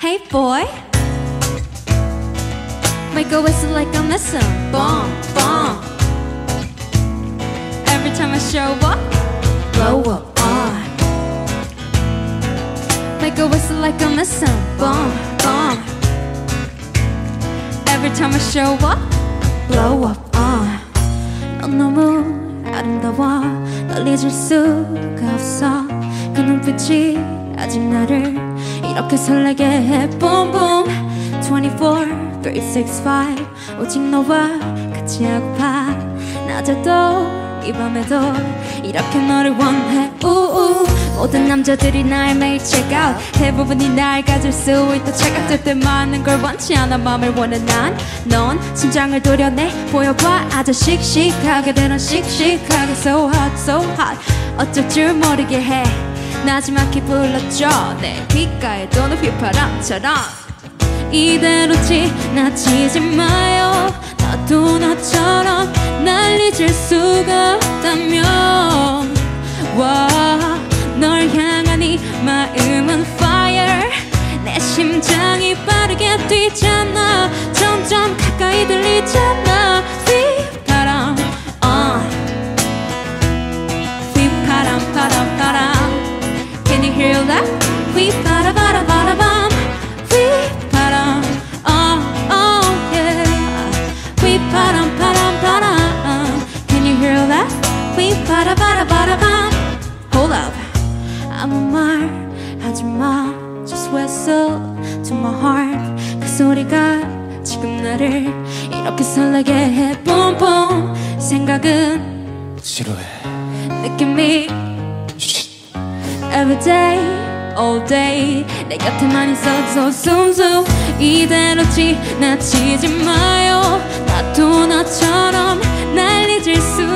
Hey boy Make a whistle like I miss him Boom, boom Every time I show up Blow up on Make a whistle like I miss him Boom, boom Every time I show up Blow up on 넌 너무 아름다워 널 잊을 수가 없어 그 눈빛이 아직 나를 이렇게 설레게 해. boom 24, 365 오직 너와 같이 하고파. 낮에도 이 밤에도 이렇게 너를 원해. 우우. 모든 남자들이 날 매일 check out. 대부분이 날 가질 수 있다 착각될 때 많은 걸 원치 않아. 맘을 원해 난넌 심장을 도려내. 보여봐. 아주 씩씩하게 되는 씩씩하게. So hot so hot. 어쩔 줄 모르게 해 나지막히 불러줘 내 귓가에 도는 휘파람처럼. 이대로 지나치지 마요. 나도 나처럼 날 잊을 수가 없다면. 와널 향한 이 마음은 fire. 내 심장이 빠르게 뛰잖아. 점점 가까이 들리잖아 hear that? 휘바람 바람 바람 바람 휘바람 oh oh yeah 휘바람 바람 바람 Can you hear that? 휘바람 바람 바람 바람 Hold up 아무 말 하지 마 Just whistle to my heart 그 소리가 지금 나를 이렇게 설레게 해 Boom boom 생각은 지루해 느낌이 Every day, all day. 내 곁에만 있어도 숨숨 이대로 지나치지 마요. 나도 나처럼 날 잊을 없다면